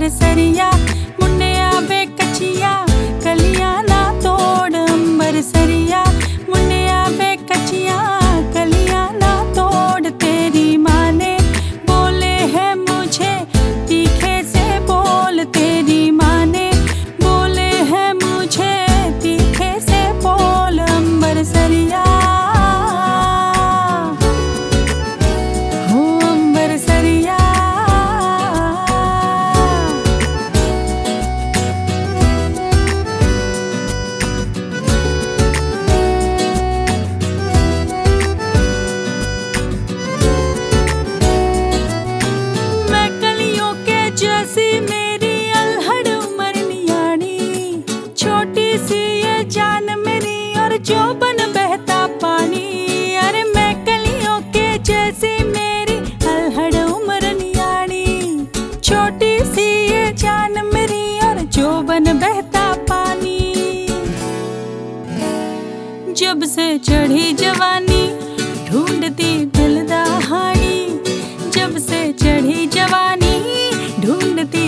I said yeah. छोटी सी ये जान मेरी और जोबन बहता पानी। जब से चढ़ी जवानी, ढूंढती दिल दहाड़ी जब से चढ़ी जवानी, ढूंढती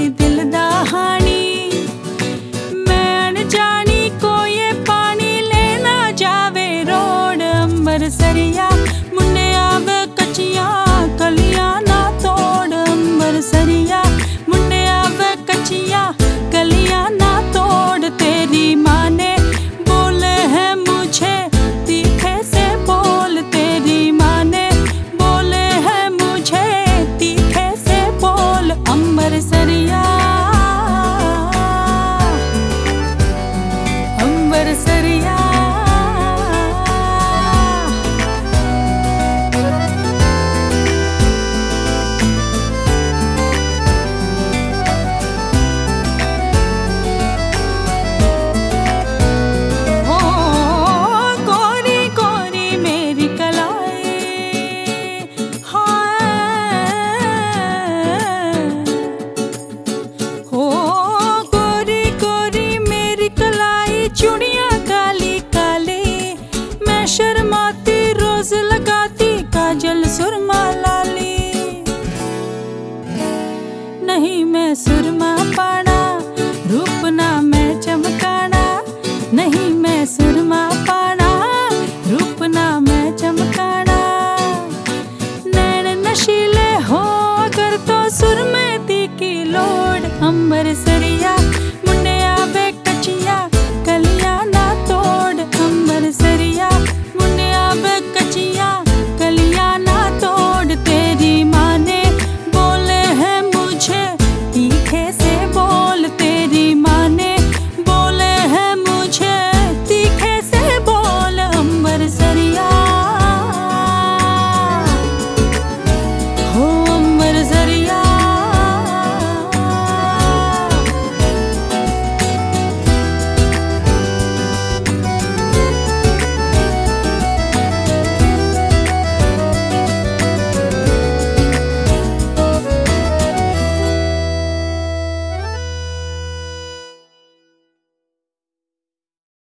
मैं